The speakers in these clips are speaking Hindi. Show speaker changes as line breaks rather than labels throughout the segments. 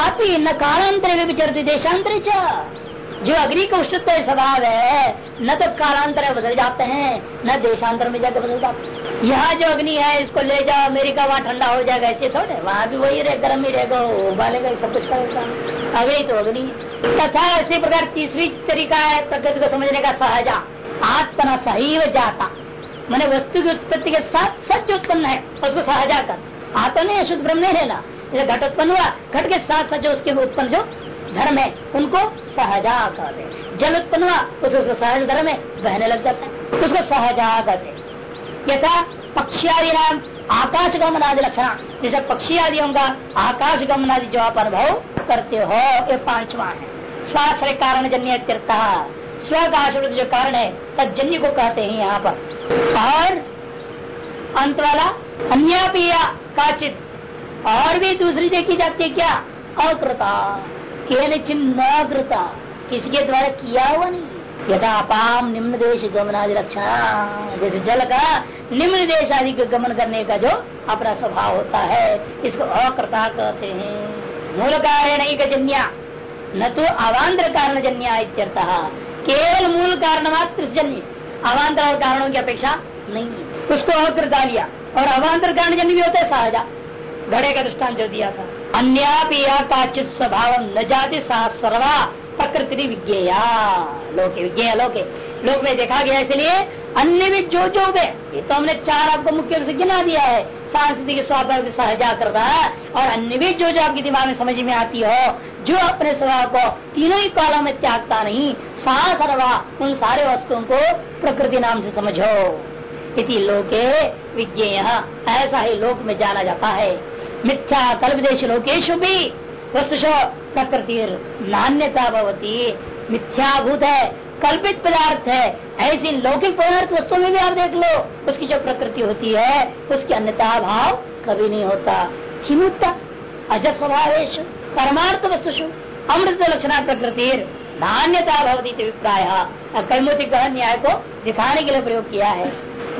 तथापि न कालांतर में विचरती देशांतर जो अग्नि का उष्णत्व स्वभाव है, न तो कालांतर में बदल जाते हैं, न देशांतर में जाकर बदल जाते यहाँ जो अग्नि है, इसको ले जाओ, अमेरिका वहाँ ठंडा हो जाएगा, ऐसे थोड़े वहाँ भी वही रहे, गर्म ही रहेगा उबालेगा सब कुछ करेगा अग्नि तो अग्नि। तथा इसी प्रकार तीसरी तरीका है, प्रकृति को समझने का सहजा। आत्मना सही जाता। मैंने वस्तु की उत्पत्ति के साथ सच उत्पन्न है, उसको सहजा कर। आत्मा शुद्ध ब्रह्म नहीं रहना। जैसे घट उत्पन्न हुआ। घट के साथ सच उसके उत्पन्न जो धर्म है, उनको सहजा कहते जल उत्पन्न हुआ उसको सहज धर्म है, बहने लग जाता है। उसको सहजा कहते यथा पक्षी नाम आकाश गमन आदि लक्षण। जैसे पक्षी आदि होगा आकाश गमन आदि जो आप अनुभव करते हो, ये पांचवा है। स्वाश्रय कारण जन्य स्व का जो कारण है तजन्य को कहते हैं यहाँ पर। और अंत वाला अन्य काचित और भी दूसरी देखी जाती है क्या? अकृता केन चिन्ह कृता किसके द्वारा किया हुआ नहीं? यथा अपाम निम्न देश गमनादि लक्षण। जैसे जल का निम्न देश आदि के गमन करने का जो अपना स्वभाव होता है, इसको अकृता कहते हैं। मूल कारण जन्या। न तो अवान्तर कारण जन्या इत्यर्थ। केवल मूल कारण मात्र जन्य। अवान्तर और कारणों की अपेक्षा नहीं। उसको अकृता लिया। और अवान्तर कारण जन्य भी होता है, सहजा। घड़े का दृष्टान जो दिया था। अन्या काचित स्वभाव न जाति सर्वा प्रकृति विज्ञेया। लोके विज्ञेय, लोके। लोक में देखा गया इसलिए अन्य भी जो जो वे, ये तो हमने चार आपको मुख्य रूप से गिना दिया है। सांस्कृतिक स्वाभाविक सहजा करता और अन्य भी जो जो आपके दिमाग में समझ में आती हो, जो अपने स्वभाव को तीनों ही कालों में त्यागता नहीं, सा सर्वा, उन सारे वस्तुओं को प्रकृति नाम से समझो। इति लोके विज्ञेय, ऐसा ही लोक में जाना जाता है। मिथ्या कल्पदेश लोकेश भी वस्तुशो प्रकृति नान्यता भवती। मिथ्याभूत है कल्पित पदार्थ है। ऐसी लौकिक पदार्थ वस्तु में भी आप देख लो, उसकी जो प्रकृति होती है, उसकी अन्यता भाव कभी नहीं होता। किमुत्ता अजब स्वभावेश परमार्थ वस्तुषु, अमृत लक्षणा प्रकृति नान्यता भवती अभिप्राय। कैमुति न्याय को दिखाने के लिए प्रयोग किया है।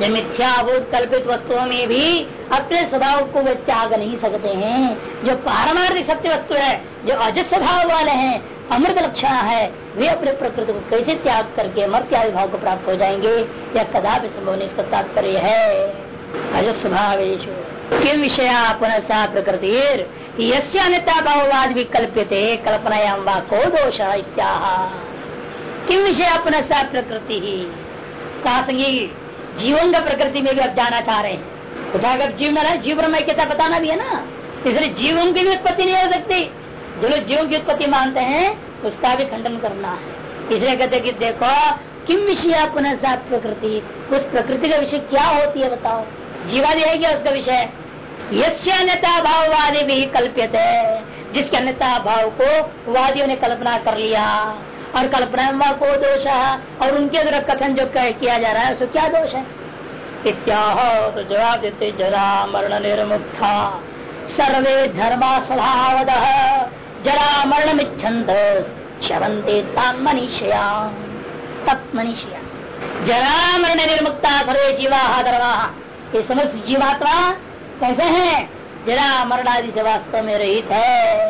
ये मिथ्याभूत कल्पित वस्तुओं में भी अपने स्वभाव को वे त्याग नहीं सकते हैं। जो पारमार्थिक सत्य वस्तु है, जो अज स्वभाव वाले हैं, अमृत लक्षण है, वे अपने प्रकृति को कैसे त्याग करके मर्त्यादि भाव को प्राप्त हो जाएँगे? या कदापि संभव नहीं, इसका तात्पर्य है। अज स्वभावेश किम विषया पुनः प्रकृति यश्यता भाववाद भी कल्प्यते कल्पनायाम वा को दोष इत्या किम विषय पुनः प्रकृति? ही कहा जीवन का प्रकृति में भी आप जाना चाह रहे हैं। अगर जीव में जीव ब्रह्म क्या बताना भी है ना? इसलिए जीवों की भी उत्पत्ति नहीं हो सकती। जो लोग जीवों की उत्पत्ति मानते हैं, उसका भी खंडन करना है। इसलिए कहते कि देखो किम विषय पुनः प्रकृति? उस प्रकृति का विषय क्या होती है बताओ। जीवादि है क्या उसका विषय? यश अन्यता भाववादी भी कल्पित है जिसके अन्यता भाव को वादियों ने कल्पना कर लिया। और कल्पना को दोष और उनके द्वारा कथन जो किया जा रहा है उसको क्या दोष है? इत्याह तो जवाब देते जरा मरण निर्मुक्ता। सर्वे धर्मा स्वभाव जरा मरण मिच्छन्द शवंते मनीषया तत् मनीषया। जरा मरण निर्मुक्ता सर्वे जीवा धर्मा। ये समस्त जीवात्मा कैसे हैं, जरा मरण आदि से वास्तव में रहित है।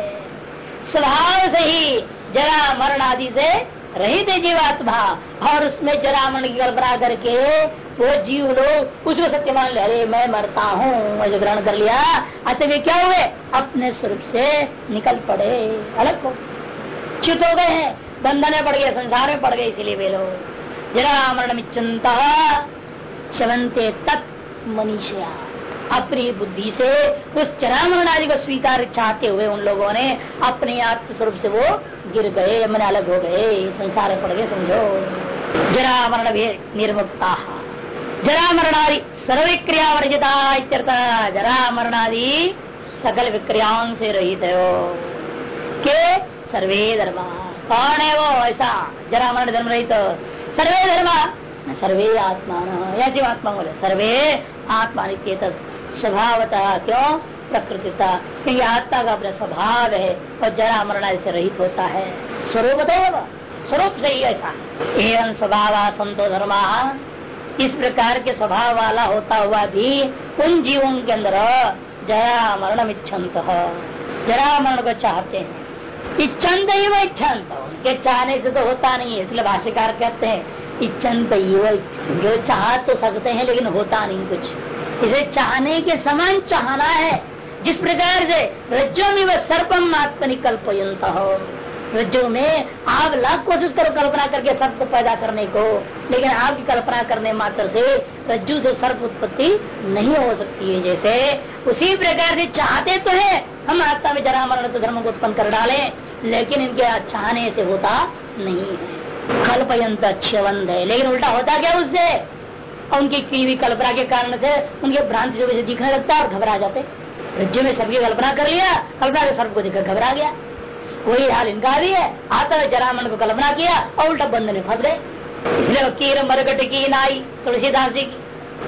स्वभाव से ही जरा मरण आदि से रहित है जीवात्मा, और उसमें जरा मरण की कल्पना करके वो जीव लोग उसको सत्य मान ले, अरे, मैं मरता हूँ मुझे ग्रहण कर लिया अच्छा वे क्या हुए? अपने स्वरूप से निकल पड़े, अलग हो च्युत हो गए हैं, बंधन में पड़ गए, संसार में पड़ गए, इसीलिए वे लोग। जरा मरण चिंता शवंते तत् मनीषिया। अपनी बुद्धि से, उस चरामरण आदि को स्वीकार चाहते हुए उन लोगों ने अपने आत्म स्वरूप से वो गिर गए मन अलग हो गए, संसार पड़ गए, समझो। जरा मरण भी निर्मुक्ता। जरा मरणादि सर्व क्रिया वर्जिता जरा मरणादि सकल विक्रियाओं से रहित है के? सर्वे धर्म। कौन है वो? ऐसा। जरा मरण धर्म रहित। सर्वे धर्म। सर्वे आत्मा या जीवात्मा बोले, सर्वे आत्मा नित्य स्वभावतः क्यों? प्रकृतिता। क्योंकि आत्मा का अपना स्वभाव है और जरा मरण से रहित होता है। स्वरूप स्वरूप से ही ऐसा। एवं स्वभाव संतो धर्मा। इस प्रकार के स्वभाव वाला होता हुआ भी उन जीवों के अंदर जरा मरण इच्छन्त। जरा मरण को चाहते हैं। इच्छंत ही वह इच्छंत उनके चाहने से तो होता नहीं है, इसलिए भाष्यकार कहते हैं इच्छंत ही वह चाह तो सकते हैं, लेकिन होता नहीं कुछ। इसे चाहने के समान चाहना है। जिस प्रकार से रज्जो में वह सर्पम आत्मनिकल्प हो। रज्जो में आप लाख कोशिश करो कल्पना करके सर्प को पैदा करने को। लेकिन आपकी कल्पना करने मात्र से रज्जु से सर्प उत्पत्ति नहीं हो सकती है। जैसे उसी प्रकार से चाहते तो है। हम आत्मा में जरा मरण तो धर्म को उत्पन्न कर डाले, लेकिन इनके चाहने से होता नहीं है। कल्पयंत अच्छवंत है। लेकिन उल्टा होता क्या उससे? उनकी की हुई कल्पना के कारण से उनके भ्रांति से वैसे दिखने लगता और घबरा जाते रज्जु में सबकी कल्पना कर लिया, कल्पना के सर्प को दिखकर घबरा गया। वही हाल इनका भी है आता है जरामन को कल्पना किया और उल्टा बंद में फंस गए। इसलिए कीर मरकट की नाई, तुलसीदास जी की।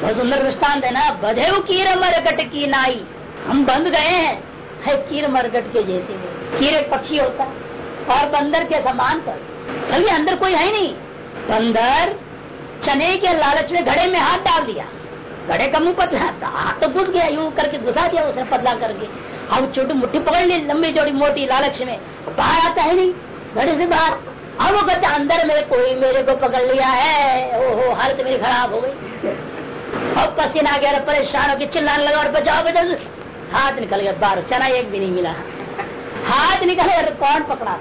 बहुत सुंदर दृष्टांत है ना, बधे कीर मरकट की नाई। हम बंद गए हैं, है कीर मरकट के जैसे। कीर एक पक्षी होता और बंदर के समान पर। अभी अंदर कोई है नहीं। बंदर चने के लालच में घड़े में हाथ डाल दिया। घड़े का मुँह पतला हाथ तो घुस गया, यूँ करके घुसा दिया उसने पतला करके। अब छोटी मुट्ठी पकड़ ली, लंबी चौड़ी मोटी लालच में। बाहर आता है नहीं, घड़े से बाहर। अब वो कहते, अंदर में कोई मेरे को पकड़ लिया है। ओहो, हालत मेरी खराब हो गई। अब पसीना गया परेशान होकर चिल्लाने लगा, और बचाओ बचाओ। हाथ निकल गया बाहर, चना एक भी नहीं मिला। हाथ निकल कौन पकड़ा?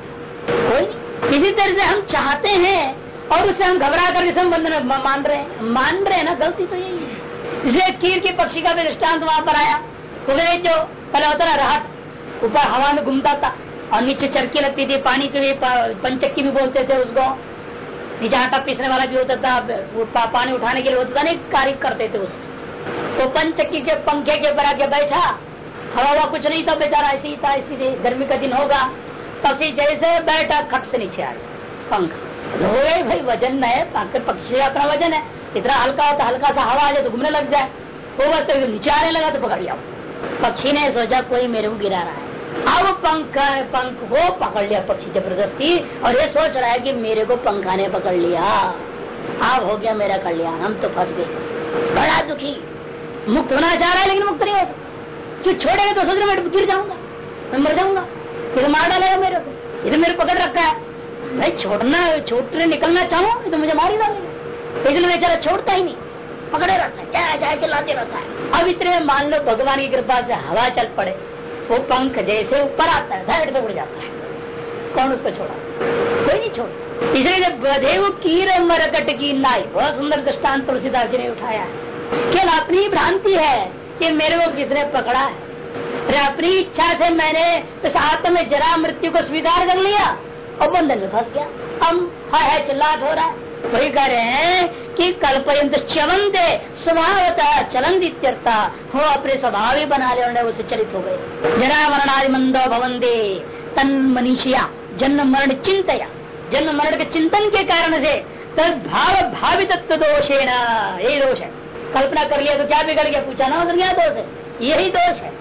कोई इसी तरह से हम चाहते हैं और उसे हम घबरा कर संबंध मान रहे हैं। मान रहे हैं ना गलती तो यही है। इसलिए कीर के पक्षी का भी दृष्टांत वहाँ पर आया जो पहले होता ना राहट ऊपर हवा में घूमता था और नीचे चरकी लगती थी पानी के भी पंचक्की भी बोलते थे उसको नीचे आटा पीसने वाला भी होता था पा, पानी उठाने के लिए होता था नहीं कार्य करते थे उस। तो पंचक्की के पंखे के ऊपर आके बैठा हवा हुआ कुछ नहीं था बेचारा ऐसी ही था ऐसी गर्मी का दिन होगा तब से जैसे बैठा खट से नीचे आ पंख। तो भाई, वज़न में है पक्षी अपना वज़न है। इतना हल्का होता, हल्का सा हवा आ जाए तो घूमने लग जाए। वो बस तो नीचे आने लगा तो पकड़ लिया। पक्षी ने सोचा, कोई मेरे को गिरा रहा है। अब पंख पंख को पकड़ लिया पक्षी ज़बरदस्ती, और ये सोच रहा है कि मेरे को पंखा ने पकड़ लिया। अब हो गया मेरा कल्याण, हम तो फंस गए। बड़ा दुखी। मुक्त होना चाह रहा है, लेकिन मुक्त नहीं हो क्यों छोड़ेगा तो सोच रहे मैं गिर जाऊँगा, मैं मर जाऊँगा। फिर मार डालेगा मेरे को। इधर मेरे पकड़ रखा है। भाई छोड़ना, छोड़ने निकलना चाहूँ तो मुझे मारी डालेगा इसलिए बेचारा छोड़ता ही नहीं, पकड़े रहता है चाहे चिल्लाते रहता है। अब इतने मान लो भगवान की कृपा से हवा चल पड़े, वो पंख जैसे ऊपर आता है, साइड से उड़ जाता है। कौन उसको छोड़ा? कोई नहीं छोड़ा। इसलिए बधेव कीर मरकट की नाई, बहुत सुंदर दृष्टान तुलसीदास जी ने उठाया केवल अपनी भ्रांति है कि मेरे को किसने पकड़ा है। अपनी इच्छा से मैंने इस आत्म में जरा मृत्यु को स्वीकार कर लिया। और बंधन में फंस गया। हम है चिल्लाट हो रहा है। वही कह रहे हैं कि कल्पयंत चलंत स्वभावता चलन इत्यर्था हो अपने स्वभाव ही बना ले उसे चलित हो गए। जरा मरणादि मंदो भवंदे, तन मनीषिया, जन्म मरण चिंतया। जन्म मरण के चिंतन के कारण से तद भाव भावित दोषेण, यही दोष है। कल्पना कर लिया तो क्या बिगड़ गया? पूछा ना उधर क्या दोष है? यही दोष है।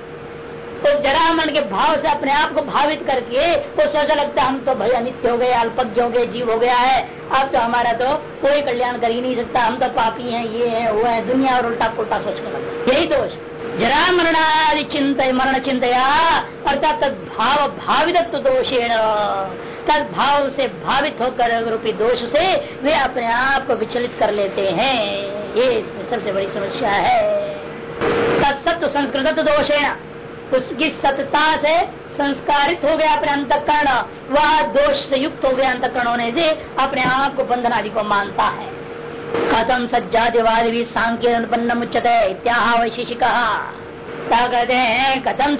तो जरा मन के भाव से अपने आप को भावित करके तो सोचा लगता है, हम तो भाई अनित्य हो गए, अल्पज्ञ हो गए, जीव हो गया है। अब तो हमारा तो कोई कल्याण कर ही नहीं सकता। हम तो पापी हैं, ये है, वो है, दुनिया और उल्टा पुल्टा सोच कर यही दोष। जरा मरणादि चिंत मरण चिंतया, अर्थात भाव भावित दोषेण। तद भाव से भावित होकर रूपी दोष से वे अपने आप को विचलित कर लेते हैं। ये इसमें सबसे बड़ी समस्या है। तत्सत्व संस्कृत दोषेण। उसकी सतता से संस्कारित हो गया अपने अंतकरण। वह दोष से युक्त हो गया अंतकरण होने से अपने आप को बंधन आदि को मानता है। कथम सज्जातिवाद भी सांख्य अनुपन्न वैशिषिक। क्या कहते हैं? कथम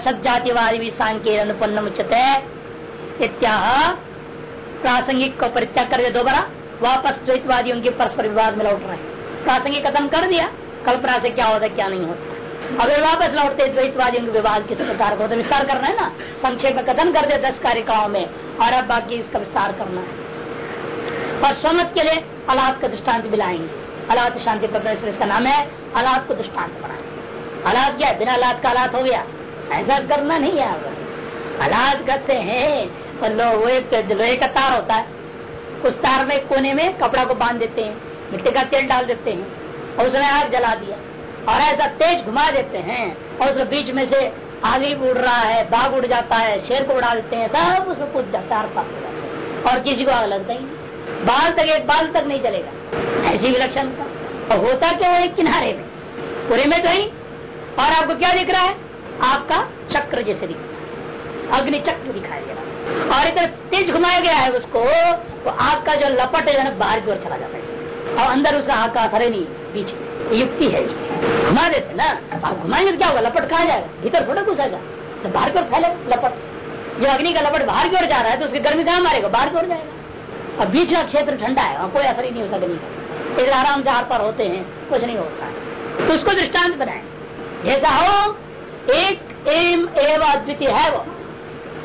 सज्जातिवाद भी सांख्य अनुपन्न मुच्यते इत्याह। प्रासंगिक को परित्याग कर दे दोबारा। वापस द्वैतवादियों के परस्पर विवाद में लौट रहे हैं। प्रासंगिक खत्म कर दिया। कल्पना से क्या होता क्या नहीं होता। अगर वापस लौटते द्वैतवादियों के विवाद किस प्रकार को तो विस्तार करना है ना? संक्षेप में कथन कर दे दस कारिकाओं में, और अब बाकी इसका विस्तार करना है। और स्वमत के लिए अलाद का दृष्टांत भी लाएँगे। अलाद शांति प्रदर्शन इसका नाम है अलाद को दृष्टांत बनाए अलाद क्या बिना अलाद का अलाद हो गया। ऐसा करना नहीं है अलाद कहते हैं और लोहे का तार होता है। उस तार में कोने में कपड़ा को बाँध देते हैं, मिट्टी का तेल डाल देते हैं, और उसमें आग जला दिया और ऐसा तेज घुमा देते हैं और उसके बीच में से आगे उड़ रहा है बाघ उड़ जाता है, शेर को उड़ा देते हैं, सब उसमें कूद जाता है और किसी को आग लगता ही नहीं। बाल तक एक बाल तक नहीं चलेगा। ऐसी का और होता क्या है किनारे में? पूरे में तो ही और आपको क्या दिख रहा है? आपका चक्र जैसे दिख रहा है। अग्नि चक्र दिखाई दे रहा है। और इतना तेज घुमाया गया है उसको तो आपका जो लपट है ना, बाहर की ओर चला जाता है। और अंदर उसका आग का असर नहीं बीच युक्ति है घुमा देते ना? आप घुमाएँगे तो क्या होगा? लपट कहा जाएगा? भीतर थोड़ा घुसेगा तो बाहर की ओर फैले, लपट। जो अग्नि का लपट बाहर की ओर जा रहा है तो उसकी गर्मी कहाँ मारेगा? बाहर की ओर जाएगा। और बीच का क्षेत्र ठंडा है कोई असर ही नहीं होता अग्नि का। आराम से हार पार होते हैं, कुछ नहीं होता तो उसको दृष्टांत बनाए। जैसा हो, एक एम एवं अद्वितीय है वो।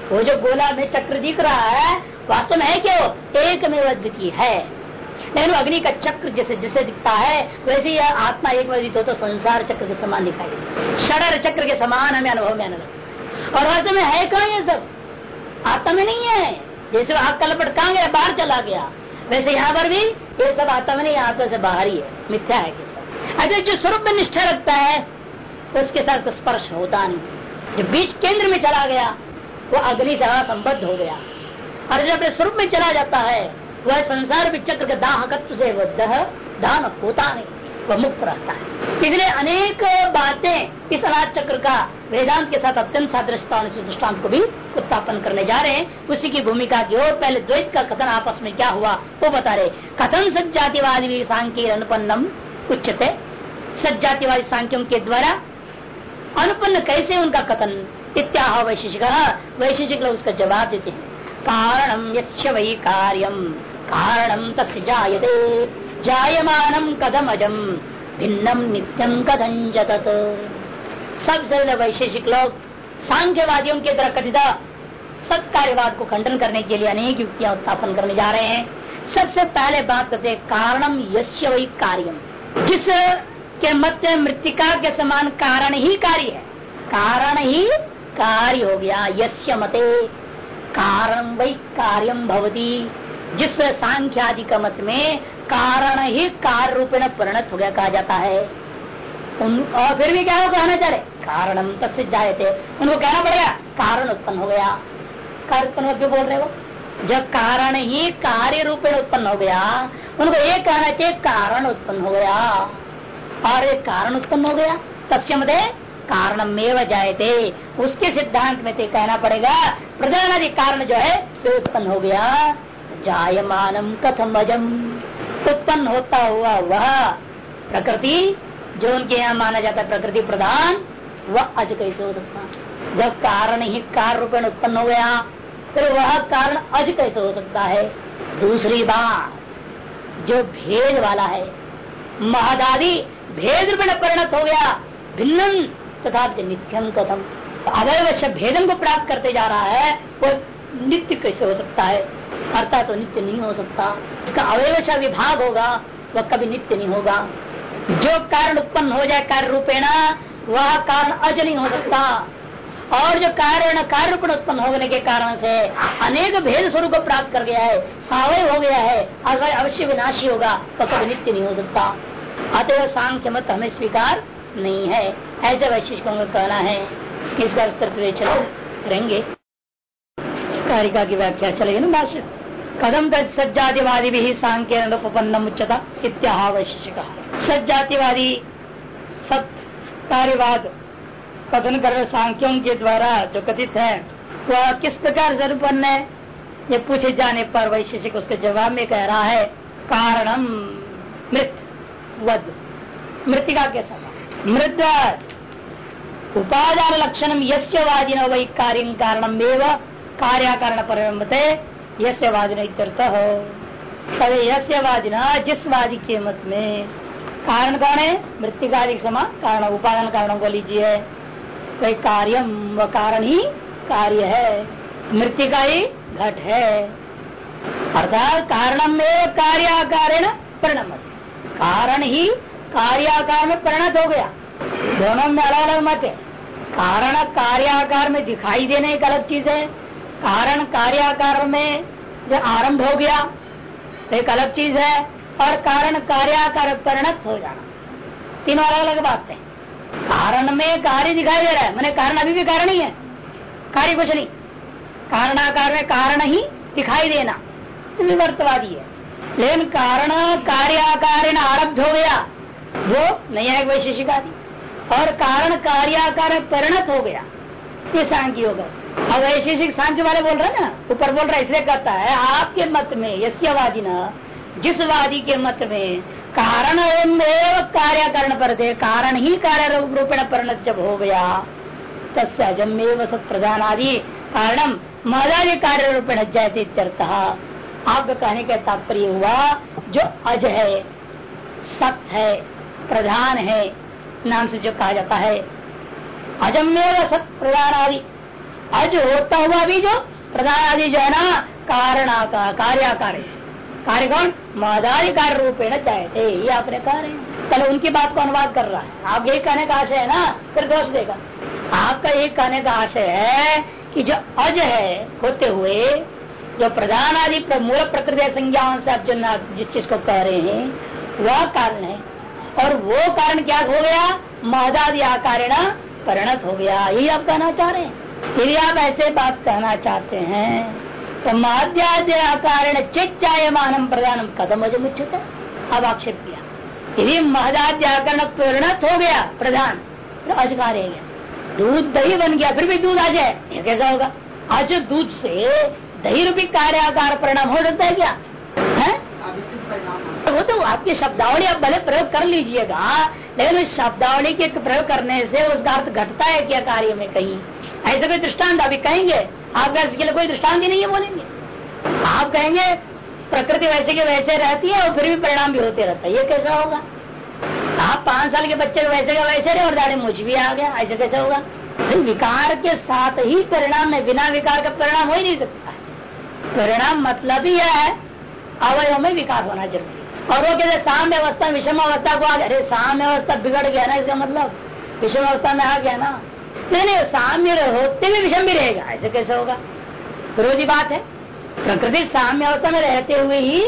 वो जो गोला में चक्र दिख रहा है, वास्तव में है क्या वो? एक में अद्वितीय है। लेकिन अग्नि का चक्र जैसे जैसे दिखता है, वैसे ही आत्मा एक वजित हो तो संसार चक्र के समान दिखाई देता चक्र के समान हमें अनुभव में अनुभव और वास्तव में है कहा ये सब? आत्मा में नहीं है। जैसे आग का लपट कहा गया? बाहर चला गया। वैसे यहाँ पर भी ये सब आत्मा में नहीं आत्मा से बाहर ही है। मिथ्या है अच्छा जो स्वरूप में निष्ठा रखता है तो उसके साथ स्पर्श होता नहीं। जो बीच केंद्र में चला गया, वो अग्नि से संबद्ध हो गया। और जब अपने स्वरूप में चला जाता है वह संसार भी चक्र के दाहकत्व से वह दह, दान होता नहीं, वह मुक्त रहता है। इसलिए अनेक बातें इस अनाथ चक्र का वेदांत के साथ अत्यंत सादृशता से दृष्टांत को भी उत्थापन करने जा रहे हैं। उसी की भूमिका की ओर पहले द्वैत का कथन आपस में क्या हुआ, वो बता रहे कथन सज्जातिवादी सांख्य अनुपन्नम उच्चते सज्जातिवादी सांख्यों के द्वारा अनुपन्न कैसे उनका कथन? इत्याह वैशिषिक वैशिषिक लोग उसका जवाब देते हैं। कारणम यस्य वही कार्यम। कारणम तस्य जायते। कदम अजम भिन्नम नित्यम कथन जतत सबसे वैशेषिक लोग सांख्यवादियों के तरह कथित सत्कार्यवाद को खंडन करने के लिए अनेक युक्तियाँ उत्थापन करने जा रहे हैं। सबसे पहले बात करते कारणम यश्य वही कार्यम जिस के मत मृतिका के समान कारण ही कार्य है। कारण ही कार्य हो गया यश्य मते। कारण वही कार्यम भवती। जिस सांख्यादि का मत में कारण ही कार्य रूप में परिणत हो गया कहा जाता है। उन, और फिर भी क्या हो कहना चाह रहे कारणम जाए थे उनको कहना पड़ेगा, कारण उत्पन्न हो गया। कार्य उत्पन्न क्यों बोल रहे हो? जब कारण ही कार्य रूप में उत्पन्न हो गया, उनको ये कहना चाहिए, कारण उत्पन्न हो गया। और एक कारण उत्पन्न हो गया तस्म दे कारण में जायते। उसके सिद्धांत में तो कहना पड़ेगा प्रधान आदि कारण जो है वो उत्पन्न हो गया। जायमानम कथम अजम उत्पन्न होता हुआ वह प्रकृति, जो उनके यहाँ माना जाता है प्रकृति प्रधान, वह अज कैसे हो सकता जब कारण ही कार्य रूपेण उत्पन्न हो गया, फिर वह कारण अज कैसे हो सकता है? दूसरी बात, जो भेद वाला है, महदादी भेद रूपेण परिणत हो गया भिन्न तथा नित्यम कथम। तो अवयवश्य भेदन को प्राप्त करते जा रहा है वो नित्य कैसे हो सकता है? अर्थात तो नित्य नहीं हो सकता। इसका अवयवश विभाग होगा, वह कभी नित्य नहीं होगा। जो कारण उत्पन्न हो जाए कार्य रूपेणा, वह कारण अज नहीं हो सकता। और जो कारण, कार्य रूप उत्पन्न होने के कारण से अनेक भेद स्वरूप प्राप्त कर गया है, सावय हो गया है अगर अवश्य विनाशी होगा तो कभी नित्य नहीं हो सकता। अतः सांख्य मत हमें स्वीकार नहीं है। ऐसे वैशिष्ट कहना है इसका विस्तृत चलो, करेंगे। कारिका की व्याख्या चलेगी ना भाष्य कदम सज्जातिवादी भी सांख्य उपन्न उच्चता इत्याह सज्जातिवादी सत कार्यवाद कथन कर सांख्यों के द्वारा जो कथित है वह किस प्रकार से अनुपन्न है ये पूछे जाने पर वैशिष्ट उसके जवाब में कह रहा है कारणम मृत वध मृतिका के मृत उपादान लक्षण यस्य वादी वही कार्य कारणम कार्याण परिणमते यस्य वादी हो तभी यस्य वादिना जिस वादी के मत में कारण कौन है मृतिकादि समान कारण उपादान कारणों को लीजिए कोई कार्यम व कारण ही कार्य है। मृत्यु का ही घट है। अर्थात कारणम में कार्याकार परिणम कारण ही कार्याकार में परिणत हो गया। दोनों में अलग अलग मत है। कारण कार्याकार में दिखाई देने एक अलग चीज़ है। कारण कार्याकार में जो आरंभ हो गया, एक अलग चीज़ है, और कारण कार्याकार परिणत हो जाना। तीनों अलग अलग बात है। कारण में कार्य दिखाई दे रहा है। मैंने कारण अभी भी कारण ही है। कार्य कुछ नहीं। कारणाकार में कारण ही दिखाई देना। विवर्तवादी है। लेकिन कारण कार्याकार आरब्ध हो गया। वो नया वैशेषिक आदि। और कारण कार्याकार परिणत हो गया। ये सांख्य होगा अब वैशेषिक सांख्य वाले बोल रहे ना, ऊपर बोल रहा है, इसलिए कहता है, आपके मत में, यस्यवादी न जिस वादी के मत में, कारण कार्याकरण पर थे, कारण ही कार्य रूपेण परिणत जब हो गया तस्जमेव सत प्रधान आदि कारणम मदादि कार्य रूपेण जयते आपका कहने का तात्पर्य हुआ, जो अज है सत्य है, प्रधान है, नाम से जो कहा जाता है अजमेव सत प्रधान आदि अज होता हुआ भी जो प्रधान आदि जो है ना कारण कार्याकार। कार्य कौन? मदारी कार्य रूपेण चाहते ये आपने कह रहे हैं पहले उनकी बात को अनुवाद कर रहा है। आप यही कहने का आशय है ना? फिर दोष देगा। आपका यही कहने का आशय है कि जो अज है, होते हुए, जो प्रधान आदि मूल प्रकृति संज्ञा से आप जो जिस चीज़ को कह रहे हैं, वह कारण है। और वो कारण क्या हो गया? महदादि आकारेण परिणत हो गया। यही आप कहना चाह रहे हैं। यदि आप ऐसे बात कहना चाहते हैं तो महद्यादि आकारेण चिच्चायमान प्रधानम कदम मुच्छत अब आक्षेप किया। यदि महदाद्य आकरण परिणत हो गया, प्रधान तो गया दूध दही बन गया, फिर भी दूध आ जाए कैसा होगा? आज दूध से दही रूपी कार्याकार परिणाम हो सकता है क्या? है? वो तो आपकी शब्दावली आप भले प्रयोग कर लीजिएगा, लेकिन उस शब्दावली के प्रयोग करने से उसका अर्थ घटता है क्या कार्य में कहीं? ऐसे कोई दृष्टांत अभी कहेंगे। आप इसके लिए कोई दृष्टांत ही नहीं है, बोलेंगे। आप कहेंगे, प्रकृति वैसे के वैसे रहती है और फिर भी परिणाम भी होते रहता है। ये कैसा होगा? आप पाँच साल के बच्चे वैसे का वैसे रहे और दाढ़ी मुझ भी आ गया, ऐसे कैसे होगा? तो विकार के साथ ही परिणाम है, बिना विकार का परिणाम हो ही नहीं सकता। परिणाम मतलब ही है, अवयव में विकार होना ज़रूरी और वो कहते साम्य अवस्था विषम अवस्था को आ अरे साम्य अवस्था बिगड़ गया ना इसका मतलब? विषम अवस्था में आ गया ना? नहीं नहीं साम्य होते भी विषम भी रहेगा। ऐसे कैसे होगा? विरोधी बात है। प्रकृति साम्य अवस्था में रहते हुए ही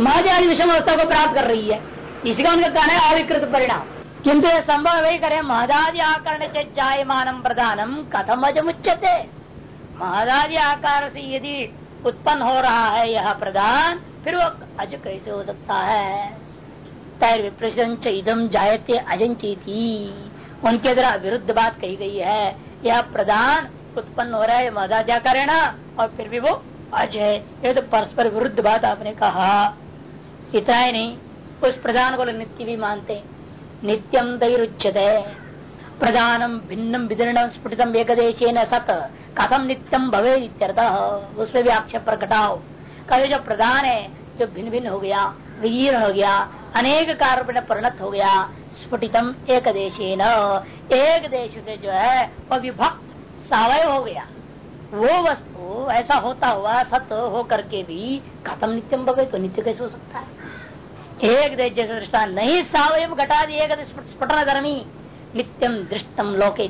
महज विषम अवस्था को प्राप्त कर रही है। इसका उनका कहना है अविकृत परिणाम। किंतु यह संभव वही करे। महदादि आकरण से जायमानम प्रधानम कथम अजमुच्यते महदादि आकार से यदि उत्पन्न हो रहा है यह प्रधान फिर वो अज कैसे हो सकता है? तैर विप्रशंच इदम जायते अजंची उनके द्वारा विरुद्ध बात कही गई है। यह प्रधान उत्पन्न हो रहा है मदाद्या करेना और फिर भी वो अज है। ये तो परस्पर विरुद्ध बात आपने कहा। इतना ही नहीं, उस प्रधान को नित्य भी मानते नित्यम दैरुच्यते प्रधानम भिन्नम विदीर्ण स्फुटितम एक न सत। कथम नित्यम भवे उसमें भी आक्षेप प्रकटाओ। कहे जो प्रधान है, जो भिन्न भिन्न हो गया विगीर्ण हो गया, अनेक कार्य परिणत हो गया स्फुटितम एक देश एक देश से जो है वह विभक्त सवय हो गया। वो वस्तु ऐसा होता हुआ सत्य हो करके भी खत्म नित्यम भवे तो नित्य कैसे हो सकता है? एक देश जैसे दृष्टा नहीं, सवय घटा दी एक स्फुटना धर्मी नित्यम दृष्टम लोके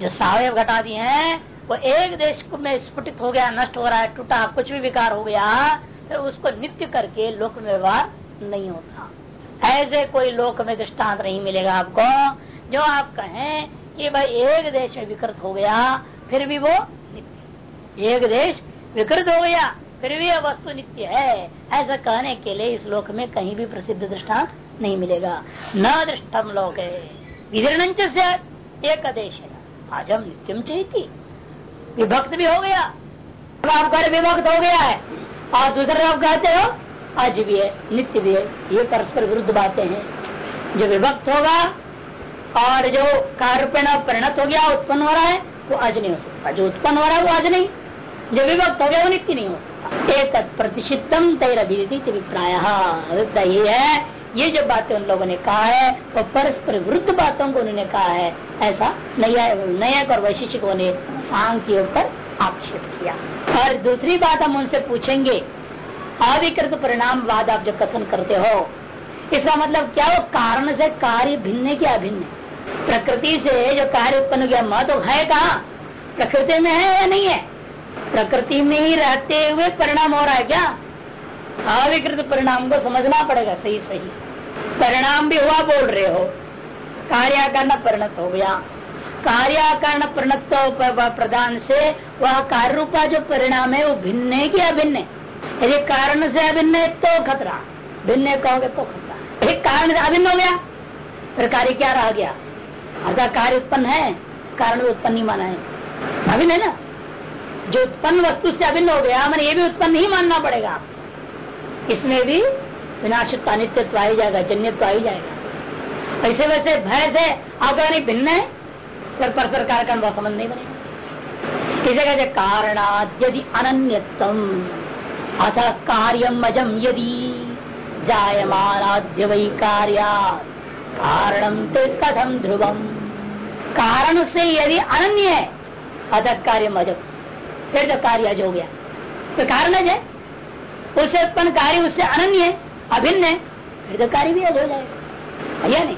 जो सावयव घटा दिए हैं, वो एक देश में स्फुटित हो गया, नष्ट हो रहा है, टूटा, कुछ भी विकार हो गया फिर तो उसको नित्य करके लोक व्यवहार नहीं होता। ऐसे कोई लोक में दृष्टांत नहीं मिलेगा आपको। जो आप कहें कि भाई एक देश में विकृत हो गया, फिर भी वो नित्य। एक देश विकृत हो गया, फिर भी वस्तु नित्य है। ऐसा कहने के लिए इस लोक में कहीं भी प्रसिद्ध दृष्टांत नहीं मिलेगा। न दृष्टम लोक। है विदीर्ण एक देश है। आज हम नित्यम चाहिए विभक्त भी हो गया। आप कर विभक्त हो गया है। और दूसरे आप कहते हो आज भी है, नित्य भी है, ये परस्पर विरुद्ध बातें हैं। जो विभक्त होगा और जो कार्य परिणत हो गया, उत्पन्न हो रहा है, वो आज नहीं हो सकता। जो उत्पन्न हो रहा है, वो आज नहीं। जो विभक्त हो गया, वो नित्य नहीं हो सकता। एक प्रतिष्ठितम तैर अभिप्राय। अभिप्राय ये है, ये जो बातें उन लोगों ने कहा है, वो परस्पर विरुद्ध बातों को उन्होंने कहा है, ऐसा नया नयक और वैशिष्टिकों ने सांग ऊपर आक्षेप किया। और दूसरी बात हम उनसे पूछेंगे अविकृत परिणाम वाद आप जो कथन करते हो, इसका मतलब क्या वो कारण से कार्य भिन्न क्या अभिन्न प्रकृति से जो कार्य उत्पन्न किया मत तो है कहा? प्रकृति में है या नहीं है? प्रकृति में ही रहते हुए परिणाम हो रहा है क्या? अविकृत परिणाम को समझना पड़ेगा सही सही परिणाम भी हुआ बोल रहे हो। कार्याकरण परिणत हो गया। कार्याकरण परिणत प्रदान से वह कार्य रूपा जो परिणाम है वो भिन्न है कि अभिन्न है? यदि कारण से अभिन्न है तो खतरा। भिन्न कहोगे तो खतरा। एक कारण से अभिन्न हो गया, फिर कार्य क्या रह गया? अगर कार्य उत्पन्न है, कारण भी उत्पन्न नहीं माना है। अभिन्न है ना? जो उत्पन्न वस्तु से अभिन्न हो गया, मैंने ये भी उत्पन्न नहीं मानना पड़ेगा। इसमें भी विनाशित्व, अनित्यत्व आ ही जाएगा, जन्यत्व आ ही जाएगा। ऐसे वैसे भय से आपका नहीं भिन्न है फिर परस्पर कार्य का समझ नहीं बनेगा। इसे कहते कारणाद यदि अनन्यतम अथ कार्यम यदि जायमानाद्य वही कार्या ते कथम ध्रुवम? कारण से यदि अनन्य है अथ कार्यम अजम फिर तो कार्य अज हो गया। तो कारण अज है। उससे उत्पन्न कार्य उससे अनन्य है, अभिन्न है, फिर तो कार्य भी अज हो जाएगा। या नहीं?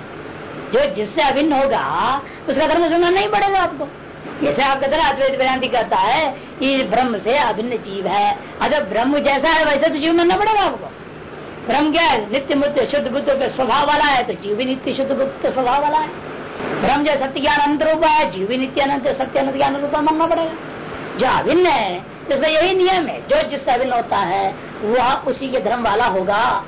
जो जिससे अभिन्न होगा, उसका धर्म सुनना नहीं पड़ेगा आपको। जैसे आपका तरह अद्वैत वेदांति कहता है कि ब्रह्म से अभिन्न जीव है। अगर ब्रह्म जैसा है, वैसे तो जीव मानना पड़ेगा आपको। ब्रह्म क्या है? नित्य मुद्ध शुद्ध बुद्ध स्वभाव वाला है तो जीव भी नित्य शुद्ध बुद्ध स्वभाव वाला है। ब्रह्म जो सत्य ज्ञान अनंत रूप है, जीव भी नित्य अनंत सत्य अनंत ज्ञान रूप मानना पड़ेगा। जो अभिन्न है तो यही नियम है, जो जिससे अभिन्न होता है, वह उसी के धर्म वाला होगा।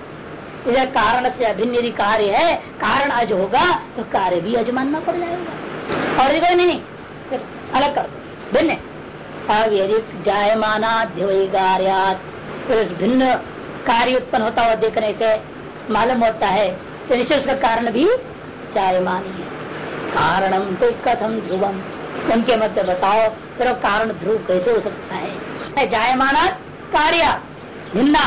इधर कारण से अभिन्न कार्य है, कारण अज होगा तो कार्य भी अज मानना पड़ जाएगा। और नहीं अलग कर। दो भिन्न अब यदि जायमाना उस भिन्न कार्य उत्पन्न होता हुआ देखने से मालूम होता है तो निश्चय उसका कारण भी जायमान ही। कारणम तो कथम ध्रुवम। उनके मध्य बताओ, फिर कारण ध्रुव कैसे हो सकता है? जायमाना कार्य। भिन्ना।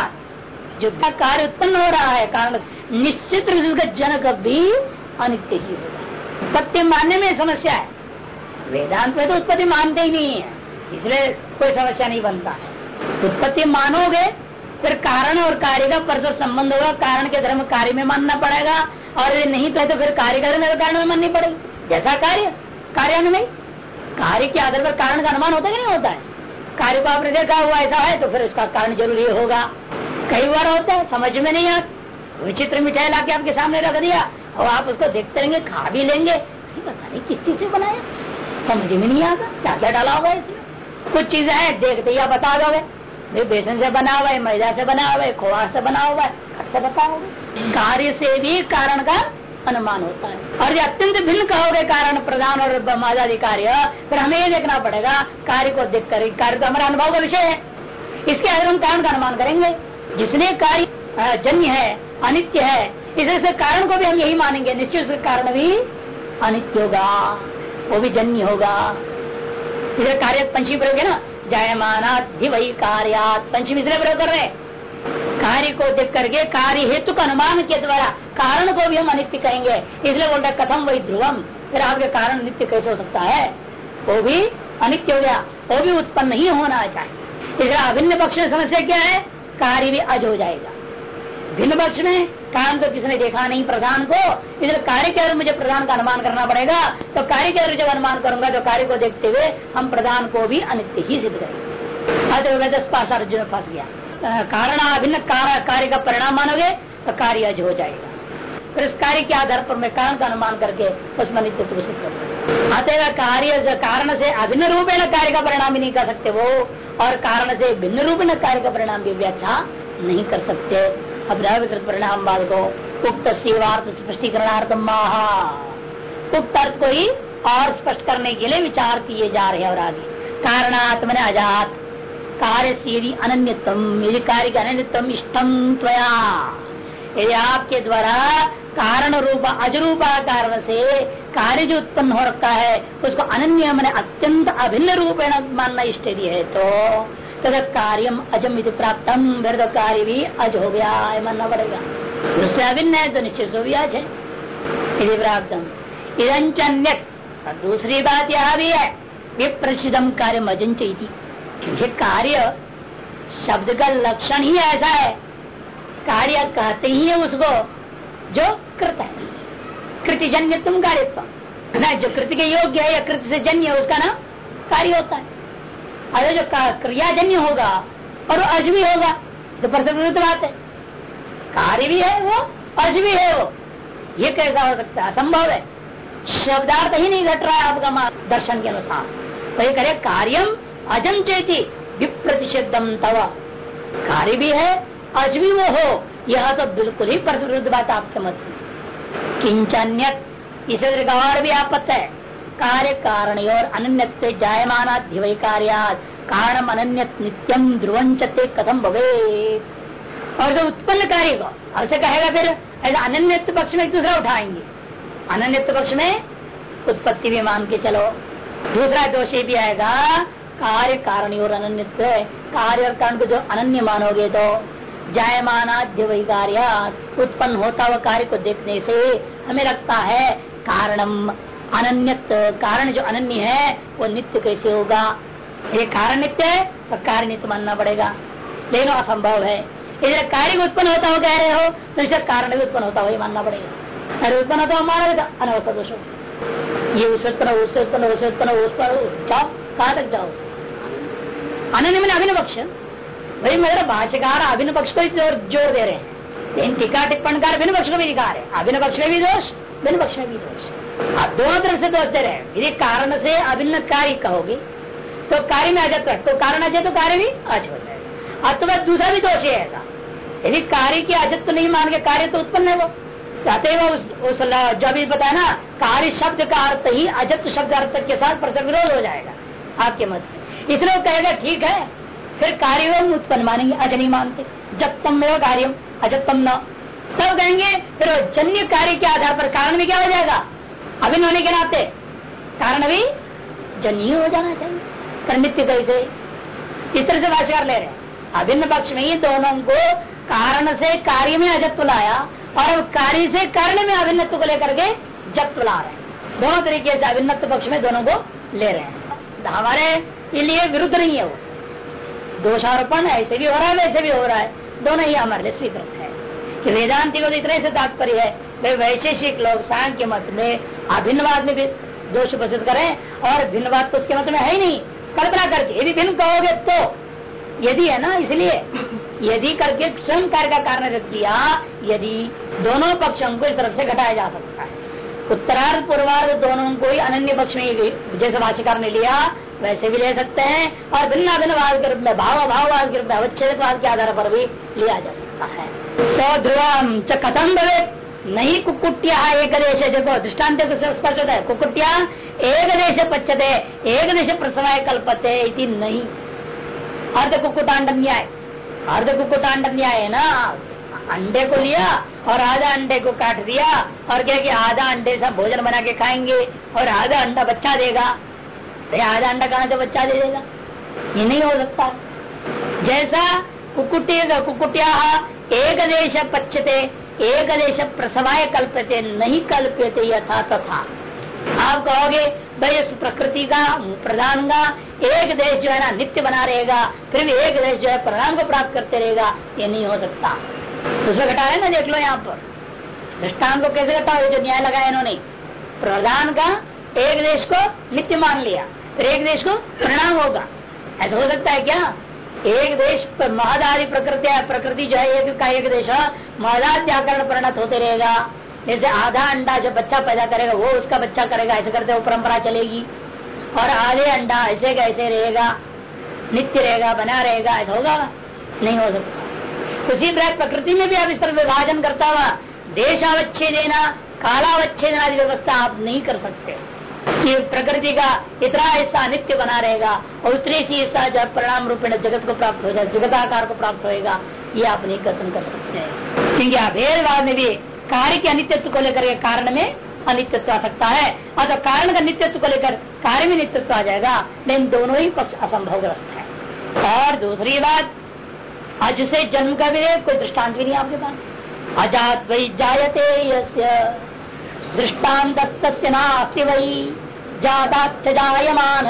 जो कार्य उत्पन्न हो रहा है, कारण निश्चित रूप से जनक भी अनित्य ही होगा। उत्पत्ति मानने में समस्या है। वेदांत में तो उत्पत्ति मानते ही नहीं है। इसलिए कोई समस्या नहीं बनता है। उत्पत्ति मानोगे फिर कारण और कार्य का परस्पर संबंध होगा। कारण के धर्म कार्य में मानना पड़ेगा। और यदि नहीं तो, तो फिर कार्य धर्म कारण में माननी पड़ेगी। जैसा कार्य कार्यान्वय कार्य के आधार पर कारण का अनुमान होता है कि नहीं होता है? कार्य को आपने देखा हुआ ऐसा है तो फिर उसका कारण ज़रूरी होगा। कई बार होता है समझ में नहीं आता। विचित्र मिठाई लाके आपके सामने रख दिया और आप उसको देखते रहेंगे खा भी लेंगे। पता नहीं किस चीज़ से बनाया। समझ में नहीं आता। क्या क्या डाला होगा इसमें? कुछ चीज़ें है, देखते या बता दोगे। बेसन से बना हुआ है, मैदा से बना हुआ है, खोआ से बना हुआ है, खट से बताओगे। कार्य से भी कारण का अनुमान होता है। और ये अत्यंत भिन्न कहोगे कारण प्रधान और माजादी कार्य फिर हमें ये देखना पड़ेगा, कार्य को देख कर, कार्य तो हमारा अनुभव का विषय है। इसके आधार हम कारण का अनुमान करेंगे, जिसने कार्य जन्य है, अनित्य है इसलिए कारण को भी हम यही मानेंगे। निश्चित कारण भी अनित्य होगा। वो भी जन्य होगा। इधर कार्य पंचमी प्रयोग है ना? जायमाना वही कार्यात। पंचमी इसलिए प्रयोग कर रहे कार्य को देख करके कार्य हेतु का अनुमान के द्वारा कारण को भी हम अनित्य कहेंगे। इसलिए बोल रहे कथम वही ध्रुवम। फिर आपके कारण नित्य कैसे हो सकता है? वो भी अनित्य हो गया। वो भी उत्पन्न नहीं होना चाहिए। इसलिए अभिन्न पक्ष में समस्या क्या है? कार्य भी अज हो जाएगा। भिन्न पक्ष में काम तो किसने देखा नहीं? प्रधान को। इसलिए कार्य के मुझे प्रधान का अनुमान करना पड़ेगा। तो कार्य के जब अनुमान करूँगा तो कार्य को देखते हुए हम प्रधान को भी अनित्य ही सिद्ध करेंगे। अतः अर्जुन फंस गया। कारण, अभिन्न कार्य का परिणाम मानोगे तो कार्य अज हो जाएगा। फिर इस कार्य के आधार पर मैं कारण का अनुमान करके उसमें नित्य सिद्ध करूँगा। कार्य कारण से अभिन्न रूप कार्य का परिणाम ही नहीं कर सकते वो, और कारण से भिन्न रूप न कार्य का परिणाम भी व्याख्या नहीं कर सकते। अभ्याविकृत परिणाम बाद को उक्त सेवार्थ स्पष्टीकरणार्थ महा उक्त अर्थ को ही और स्पष्ट करने के लिए विचार किए जा रहे हैं और आगे कारणात्म अजात। कार्य से यदि अनन्यतम यदि कार्य का अनन्यतम इष्टम त्वया। यदि आपके द्वारा कारण रूप अजरूपा कारण से कार्य जो उत्पन्न हो रखा है, उसको अनन्य मैंने अत्यंत अभिन्न रूप मानना इष्ट है तो तथा कार्यम अजम यदि प्राप्त व्यर्थ कार्य भी अज हो गया मानना पड़ेगा उससे अभिन्न है तो निश्चित सो भी आज है यदि प्राप्त इधंचन्य दूसरी बात यह भी है। विप्रसिदम कार्य अजंच क्योंकि कार्य शब्द का लक्षण ही ऐसा है। कार्य कहते ही है उसको जो कृत है। कृतिजन्य तुम कार्यत्व ना, जो कृति के योग्य है या कृति से जन्य है, उसका नाम कार्य होता है। अरे जो क्रियाजन्य होगा और वो अज भी होगा। तो प्रतिनिधित बात है। कार्य भी है वो, अज भी है वो। ये कैसा हो सकता है? असंभव है। शब्दार्थ ही नहीं घट रहा है आपका दर्शन के अनुसार। तो ये करे कार्यम अजम चेती विप्रतिषिद्धम तव। कार्य भी है, अज भी वो हो। यह तो बिल्कुल ही प्रतिरुद्ध बात आपके मत में। इसे और भी आपत्त है। कार्य कारण और अनन्य जायमानाध्य कार्या कारण अनन्य नित्यम ध्रुवंचते कथम भवे और जो उत्पन्न कार्य को से कहेगा फिर? ऐसा पक्ष में एक दूसरा उठाएँगे। अनन्य पक्ष में उत्पत्ति भी मान के चलो। दूसरा दोष भी आएगा कार्य कारण और अनन्य कार्य और कारण को जो अनन्य मानोगे तो जायमानाद्य वही कार्य उत्पन्न होता हुआ कार्य को देखने से हमें लगता है, कारणम अनन्य कारण जो अनन्य है, वो नित्य कैसे होगा? ये कारण नित्य है तो कार्य नित्य मानना पड़ेगा। लेकिन असंभव है। इधर कार्य उत्पन्न होता हो कह रहे हो तो इसका कारण भी उत्पन्न होता हो मानना पड़ेगा। अरे उत्पन्न होता हो माना अनवस्था दोष ये उत्पन्न उससे उत्पन्न उससे उत्पन्न, उस पर जाओ, कहाँ तक जाओ? अनन्य मैंने अभिन्न पक्ष भाई मेरा भाष्यकार अभिन्न पक्ष को ज़ोर ज़ोर दे रहे हैं। लेकिन टीका टिप्पणकार भिन्न पक्ष को भी दिखा रहे अभिन्न पक्ष में भी दोष भिन्न पक्ष में भी दोष। आप दोनों तरफ़ से दोष दे रहे हैं। यदि कारण से अभिन्न कार्य कहोगे तो कार्य में अजत तो कारण अजय तो कार्य भी अज हो। जाएगा अथवा दूसरा भी दोष है ऐसा यदि कार्य की अजत तो नहीं मान के कार्य तो उत्पन्न है वो। चाहते वो उस, उस जो अभी बताया ना कार्य शब्द का अर्थ ही अजत शब्द अर्थ के साथ परस्पर विरोध हो जाएगा। आपके मत इसलिए वो कहेगा ठीक है फिर कार्य हम उत्पन्न मानेंगे अज नहीं मानते। जब तम में कार्य अजतम न। तब कहेंगे फिर जन्य कार्य के आधार पर कारण में क्या हो जाएगा? अभिन्न होने के नाते। कारण भी जन्य हो जाना चाहिए। पर नित्य कैसे इस तरह से भाषाकार ले रहे अभिन्न पक्ष में ही दोनों को कारण से कार्य में अजत्व लाया और अब कार्य से कारण में अभिन्नत्व को लेकर के जत्व ला रहे हैं। दोनों तरीके से अभिन्नत्व पक्ष में दोनों को ले रहे हैं। हमारे लिए विरुद्ध नहीं है वो। दोषारोपण ऐसे भी हो रहा है, वैसे भी हो रहा है। दोनों ही हमारे लिए स्वीकृत है। कि वेदांति को तो इतने से तात्पर्य है वे वैशेषिक लोग सांग के मत में, अभिन्नवाद में भी दोष उपस्थित करें, और भिन्नवाद तो उसके मत में है ही नहीं। कल्पना करके, यदि भिन्न कहोगे तो। यदि है ना, इसलिए। यदि करके स्वयं कार्य का कारण रख दिया, यदि दोनों पक्षों को इस तरफ़ से घटाया जा सकता है। उत्तरार्ध, पूर्वार्ध दोनों को ही अनन्य पक्ष में जैसे भाष्यकार ने लिया, वैसे भी ले सकते हैं, और भिन्न भिन्नवाद के रूप में भाव भाववाद के रूप में, अवच्छेदवाद के आधार पर भी लिया जा सकता है। तो ध्रुवम च कथम भवे नहीं कुकुटिया एक देश देखो दृष्टांत स्पष्ट होता है। कुकुटिया, एक देश पच्चते, एक देश प्रसवाय कल्पते, इति नहीं। अर्ध कुकुटांड न्याय। अर्ध कुकुटांड न्याय है ना? अंडे को लिया और आधा अंडे को काट दिया और क्या कि आधा अंडे से भोजन बना के खाएँगे और आधा अंडा बच्चा देगा। तो आधा अंडा कहाँ से बच्चा दे देगा? ये नहीं हो सकता। जैसा कुकुटिया कुकुटिया, एक देश पच्चते एक देश प्रसवाय कल्पते नहीं कल्पते यथा तथा। आप कहोगे, भाई, इस प्रकृति का, प्रधान का, एक देश जो है ना, नित्य बना रहेगा, फिर भी एक देश जो है प्रधान को प्राप्त करते रहेगा, ये नहीं हो सकता। उसमें घटा है ना, देख लो यहाँ पर। दृष्टान को कैसे घटा जो न्याय लगाया इन्होंने। प्रधान का, एक देश को नित्य मान लिया, फिर एक देश को परिणाम होगा। ऐसा हो सकता है क्या? एक देश महदादि प्रकृति प्रकृति जो है एक का एक देश महदाद्याकरण परिणत होते रहेगा। जैसे आधा अंडा जो बच्चा पैदा करेगा, वो उसका बच्चा करेगा, ऐसे करते वो परंपरा चलेगी। और आधे अंडा ऐसे का ऐसे रहेगा, नित्य रहेगा, बना रहेगा, ऐसा होगा? नहीं हो सकता। उसी प्रकार प्रकृति में भी आप इस तरह विभाजन करता हुआ देशावच्छेद देना कालावच्छेद व्यवस्था आप नहीं कर सकते। कि प्रकृति का इतना हिस्सा नित्य बना रहेगा और उतने सी हिस्सा जब परिणाम रूप में जगत को प्राप्त हो जाए जगताकार को प्राप्त होएगा, ये आप नहीं कथन कर सकते हैं। क्योंकि अभेदवाद में भी कार्य के अनित्यत्व को लेकर कारण में अनित्यत्व आ सकता है। अतः कारण का नित्यत्व को लेकर कार्य में नित्यत्व आ जाएगा, लेकिन दोनों ही पक्ष असंभव ग्रस्त है। और दूसरी बात अज से जन्म का भी कोई दृष्टांत भी नहीं आपके पास? अजात वही जायते दृष्टांत नास्ति वही जाताच जायमान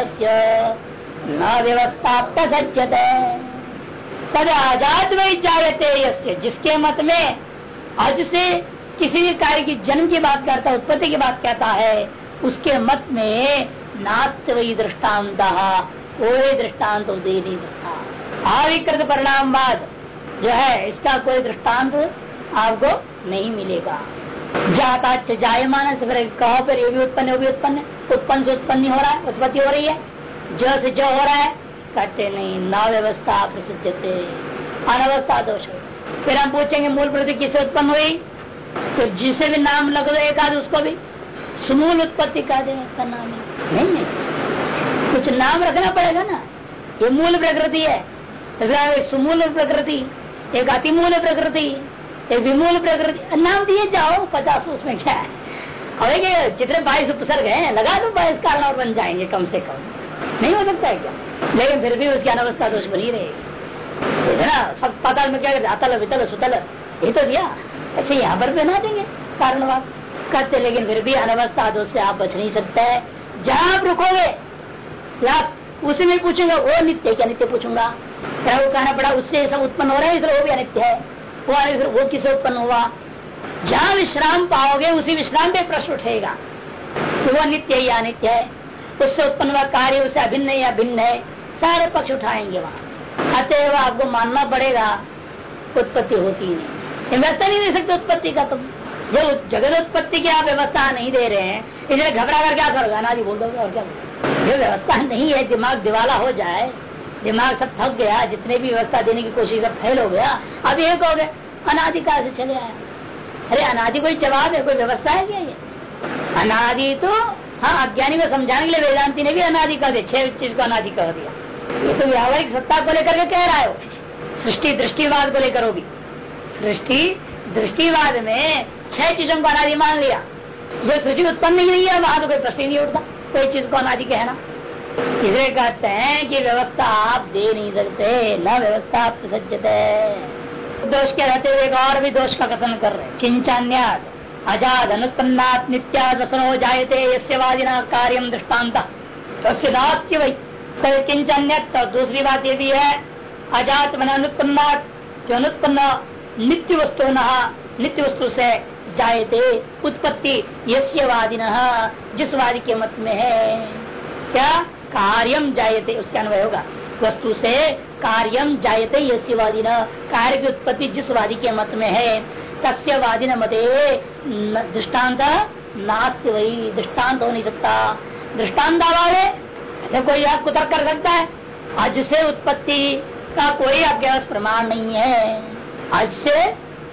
न व्यवस्था सज्जते। तद आज़ाद वही जायते जिसके मत में आज से किसी भी कार्य की जन्म की बात करता, उत्पत्ति की बात कहता है, उसके मत में नास्त वही दृष्टांत। कोई दृष्टांत तो दे नहीं सकता। आविकृत परिणाम बाद जो है, इसका कोई दृष्टांत आपको नहीं मिलेगा। जाता जायमान से फिर कहो, फिर ये भी उत्पन्न भी उत्पन्न। उत्पन्न से उत्पन्न हो रहा है उत्पत्ति हो रही है। जो से जो हो रहा है। कहते नहीं न व्यवस्था प्रसिद्धते अनवस्था दोष हो। फिर हम पूछेंगे, मूल प्रति किसे उत्पन्न हुई? फिर जिसे भी नाम लग दो एक आध उसको भी। सुमूल उत्पत्ति कह दे उसका नाम है। नहीं नहीं। कुछ नाम रखना पड़ेगा ना। ये मूल प्रकृति है, सुमूल प्रकृति। एक अतिमूल प्रकृति। एक विमूल प्रकृति। नाम दिए जाओ पचास उसमें क्या है? और जितने बाईस उपसर्ग हैं, लगा दो बाईस कारण और बन जाएँगे कम से कम। नहीं हो सकता है क्या? लेकिन फिर भी उसकी अनवस्था दोष बनी रहेगी। है ना? सब पता में क्या अतल, वितल, सुतल। ये तो दिया। ऐसे यहाँ पर बना देंगे कारणवाद करते लेकिन फिर भी अनवस्था दोष से आप बच नहीं सकते। है जहाँ आप रुकोगे, या उसी में पूछूँगा, वो नित्य क्या? नित्य पूछूँगा। क्या वो कहना पड़ा, उससे सब उत्पन्न हो रहा है, इसलिए वो भी अनित्य है। वो वो किसे उत्पन्न हुआ? जहाँ विश्राम पाओगे, उसी विश्राम पे प्रश्न उठेगा। कि वो नित्य या अनित्य है। उससे उत्पन्न हुआ कार्य, उससे अभिन्न या भिन्न है। सारे पक्ष उठाएँगे वहाँ। अतएव आपको मानना पड़ेगा, उत्पत्ति होती नहीं। व्यवस्था नहीं दे सकते उत्पत्ति का तुम। जब जगत उत्पत्ति की आप व्यवस्था नहीं दे रहे हैं इसलिए घबरा कर क्या करोगे अनादि बोल दोगे और क्या व्यवस्था नहीं है, दिमाग दिवाला हो जाए दिमाग सब थक गया, जितने भी व्यवस्था देने की कोशिश सब फेल हो गया, अब एक हो गए अनादिकाल से चले आया अरे अनादि कोई जवाब है, कोई व्यवस्था है क्या ये? अनादि तो हाँ अज्ञानी को समझाने के लिए वेदांति ने भी अनादि कर दिया, छह चीज़ को अनादि कर दिया। ये तो व्यावहारिक सत्ता को लेकर के कह रहा है सृष्टि दृष्टिवाद को लेकर होगी। सृष्टि दृष्टिवाद में छह चीज़ों को अनादि मान लिया। जो सृष्टि उत्पन्न ही नहीं है, वहाँ तो कोई प्रश्न नहीं उठता, कोई चीज़ को अनादि कहना। इसे कहते हैं कि व्यवस्था आप दे नहीं सकते, न व्यवस्था प्रसजते दोष के रहते हुए और भी दोष का कथन कर रहे किंचान्याद, अजाद, अनुत्पन्नात नित्यादसनो जायते यस्यवादिना कार्यम दृष्टांत। तस्नात्य वही तो किंचान्यत तो दूसरी बात ये भी है, अजात मन अनुत्पन्नात, जो अनुत्पन्न नित्य वस्तु नित्य वस्तु से जायते, उत्पत्ति यस्यवादिन जिस वादी के मत में है। क्या? कार्यम जायते, उसका अनुभव होगा। वस्तु से कार्यम जायते यस्यवादी न। कार्य की उत्पत्ति जिस वादी के मत में है तस्वादी न मते दृष्टांत नास्त वही दृष्टांत हो नहीं सकता। दृष्टांत है तो कोई आपको तर्क कर सकता है। आज से उत्पत्ति का कोई अभ्यास प्रमाण नहीं है। आज से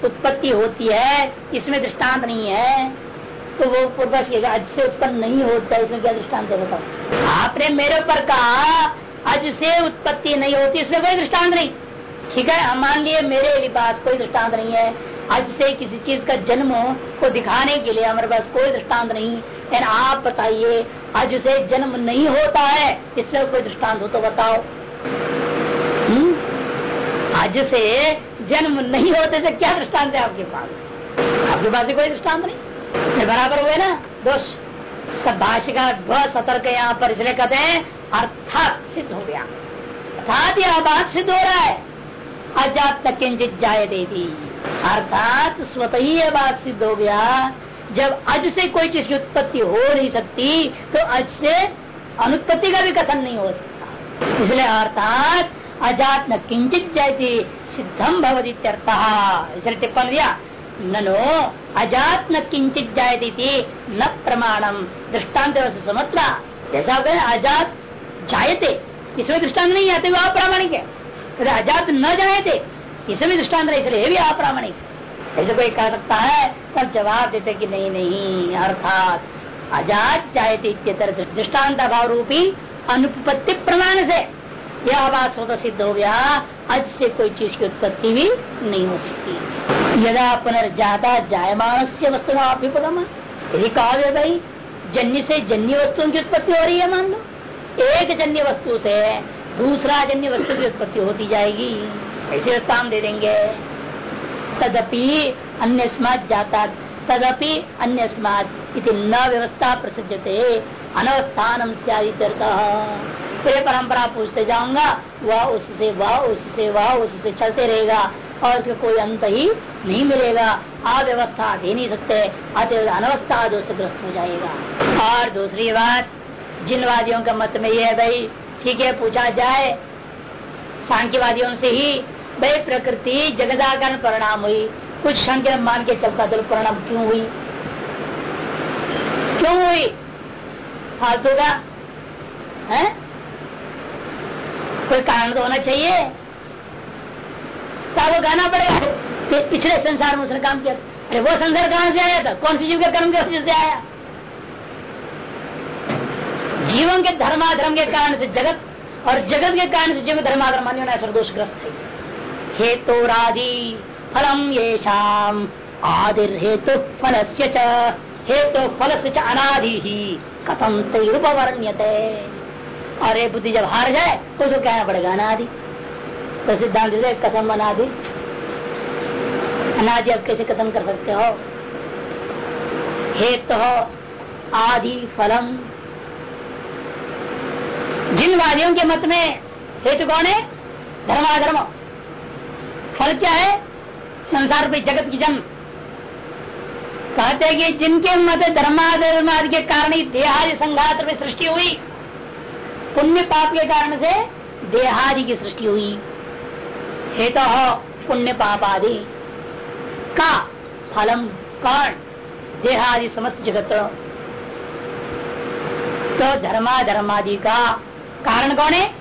उत्पत्ति होती है, इसमें दृष्टांत नहीं है। तो वो पूर्व आज से उत्पन्न नहीं होता इसमें क्या दृष्टांत है बताओ? आपने मेरे ऊपर कहा, आज से उत्पत्ति नहीं होती, इसमें कोई दृष्टांत नहीं। ठीक है मान लिए मेरे पास कोई दृष्टांत नहीं है। आज से किसी चीज़ का जन्म को दिखाने के लिए हमारे पास कोई दृष्टांत नहीं। लेकिन आप बताइए, आज से जन्म नहीं होता है, इसमें कोई दृष्टांत हो तो बताओ। हम्म? आज से जन्म नहीं होते से क्या दृष्टांत है आपके पास? आपके पास कोई दृष्टांत नहीं। बराबर हुए ना? दोष। सब भाष्य का सतर्क यहाँ पर, इसलिए कहते हैं, अर्थात सिद्ध हो गया। अर्थात यह बात सिद्ध हो रहा है। अजात किंचित जाए देती अर्थात स्वतः ही यह बात सिद्ध हो गया। जब अज से कोई चीज़ की उत्पत्ति हो नहीं सकती तो अज से अनुत्पत्ति का भी कथन नहीं हो सकता। इसलिए अर्थात अजात न किंचित जायती सिद्धम भवती इसलिए टिप्पण दिया। ननो अजात न किंचित जायती थी न प्रमाणम। दृष्टांत समझला जैसा कहें अजात जायते। इसमें दृष्टांत नहीं आते, वो अप्रामाणिक है। अजात न जायते इसमें दृष्टांत नहीं इसलिए भी अप्रामाणिक। ऐसे कोई कह सकता है तब जवाब देते कि नहीं नहीं, अर्थात अजात जायते दृष्टांत अभाव रूपी अनुपत्ति प्रमाण से। यह बात स्वतः सिद्ध हो गया आज से कोई चीज़ की उत्पत्ति भी नहीं हो सकती। यदा पुनर्जाता जायमान से वस्तु अभ्युपगम यदि कहा गया भाई, जन्य से जन्य वस्तुओं की उत्पत्ति हो रही है, मान लो। एक जन्य वस्तु से दूसरा जन्य वस्तु की उत्पत्ति होती जाएगी। ऐसे स्थान दे देंगे। तदपि अन्य जाता तदपि अन्य न व्यवस्था प्रसिद्धते अनवस्थान फिर परंपरा पूछते जाऊँगा, वह उससे वह उससे वह उससे चलते रहेगा और फिर कोई अंत ही नहीं मिलेगा। अव्यवस्था दे नहीं सकते अतः अनवस्था दोषग्रस्त हो जाएगा। और दूसरी बात, जिन वादियों का मत में यह है भाई, ठीक है, पूछा जाए, सांख्यवादियों से ही, भाई प्रकृति जगदाकरण परिणाम हुई। कुछ संख्या मान के चलता चलो परिणाम क्यों हुई? क्यों हुई? फालतू का, है? कोई कारण तो होना चाहिए। तब वो गाना पड़ेगा। तो पिछले संसार में उसने काम किया अरे वो संसार कहाँ से आया था? कौन सी जीव के कर्म के वजह से आया? जीवन के धर्माधर्म के कारण से जगत और जगत के कारण से जीव धर्माधर्म अन्य सर्दोषग्रस्त है हेतुरादि फलम ये शाम आदि हेतु फल से हेतु फल से अनादि ही कथम तैरुपवर्ण्यते और ये बुद्धि जब हार जाए तो उसको कहना पड़ेगा, अनादि। तो सिद्धांत कथम अनादि। अनादि आप कैसे खत्म कर सकते हो? हेतु तो आदि फलम। जिन वादियों के मत में हेतु कौन है? धर्माधर्म। फल क्या है? संसार पे जगत की जन्म कहते हैं कि जिनके मत धर्माधर्म आदि के कारण ही देहादि संघात में सृष्टि हुई पुण्य पाप के कारण से देहादि की सृष्टि हुई। हेतु तो पुण्य पाप आदि का फलम, कारण, देहादि समस्त जगत। तो धर्मा धर्मादि का कारण कौन है?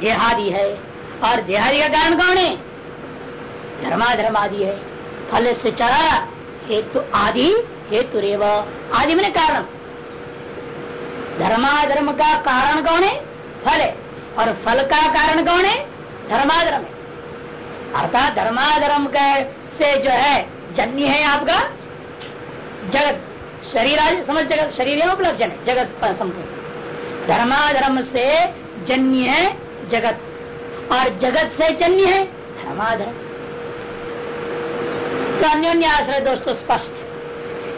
देहादि है। और देहादि का कारण कौन है? धर्मा धर्मादि है। फल से चरा, हेतु आदि हेतु रेव आदि मैंने कारण। धर्माधर्म का कारण कौन है? फल है। और फल का कारण कौन है? धर्माधर्म है। अर्थात धर्माधर्म का से जो है, जन्य है आपका जगत। शरीर आज समझ जगत, शरीर उपलब्ध जन, जगत संपूर्ण। धर्माधर्म से जन्य है जगत। और जगत से जन्य है धर्माधर्म। तो अन्योन्य आश्रय दोस्तों, स्पष्ट।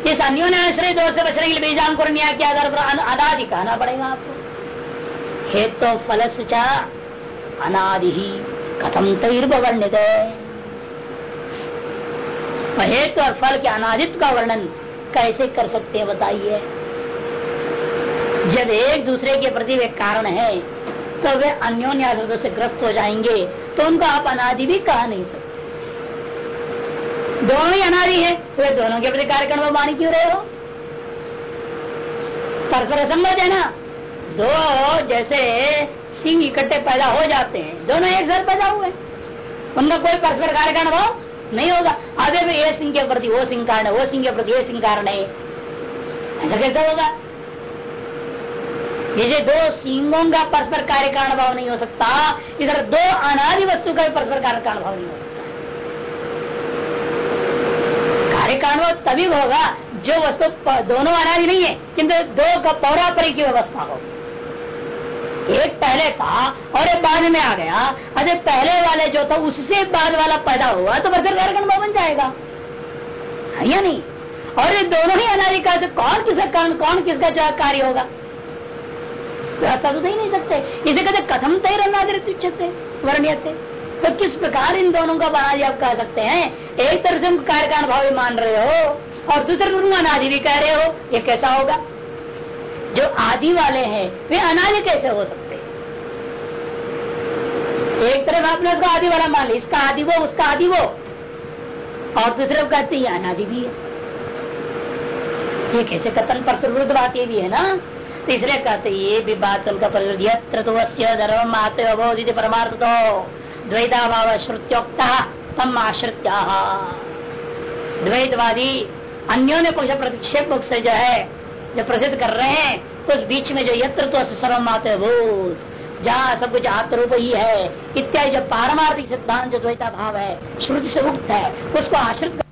इस अन्योन्य आश्रय दोष से बचने के लिए बीजांकुर न्याय के आधार पर अनादि कहना पड़ेगा आपको। हेतु तो फल से अनादि ही कथम तैर्वर्णित हेतु और फल के अनादित्व का वर्णन कैसे कर सकते हैं, बताइए। जब एक दूसरे के प्रति वे कारण है तो वे अन्योन्य से ग्रस्त हो जाएँगे तो उनको आप अनादि भी कहा नहीं सकते। दोनों ही अनादि है। तो वे दोनों के प्रति कार्यक्रम वाणी क्यों रहे हो? परस्पर संबंध है ना? दो जैसे सिंह इकट्ठे पैदा हो जाते हैं, दोनों एक साथ पैदा हुए। उनका कोई परस्पर कार्य का अनुभव नहीं होगा। आगे भी ये सिंह के प्रति वो सिंह कारण है वो सिंह के प्रति ये सिंह कारण है। ऐसा कैसे होगा? जैसे दो सिंहों का परस्पर कार्य का अनुभव नहीं हो सकता, इधर दो अनादि वस्तु का भी परस्पर कार्य का अनुभव नहीं हो सकता का अनुभव तभी होगा जो वस्तु दोनों अनादि नहीं है किंतु दो का पौरापरी की व्यवस्था होगी एक पहले था और एक बाद में आ गया अरे पहले वाले जो था उससे बाद वाला पैदा हुआ तो बस कार्यक्रम बन जाएगा है या नहीं और ये दोनों ही अनाधिकार से कौन किसका कारण कौन किसका जो कार्य होगा व्यवस्था तो ही नहीं सकते इसे कहते कथम तय अनादरित वर्ण्य तो किस प्रकार इन दोनों का बना आप कह सकते हैं? एक तरफ़ से उनको कार्य का अनुभव मान रहे हो, और दूसरे रूप अनादि भी कह रहे हो। ये कैसा होगा? जो आदि वाले हैं, वे अनादि कैसे हो सकते हैं? एक तरफ़ आपने उसका आदि वाला मान लिया, इसका आदि वो, उसका आदि वो। और दूसरे कहते हैं अनादि भी है। ये कैसे कथन पर विरुद्ध बात ये भी है ना? तीसरे कहते ये भी बात उनका तो धर्म अबोधित परमार्थ तो द्वैता भाव श्रुत्योक्ता तम आश्रित्या द्वैतवादी अन्यों ने पक्ष प्रतिक्षेप से जो है, जो प्रसिद्ध कर रहे हैं, उस बीच में जो यत्र तो सर्व आते भूत जहाँ सब कुछ आत्मरूप ही है, इत्यादि जो पारमार्थिक सिद्धांत, जो द्वैता भाव है, श्रुति से उक्त है, उसको आश्रित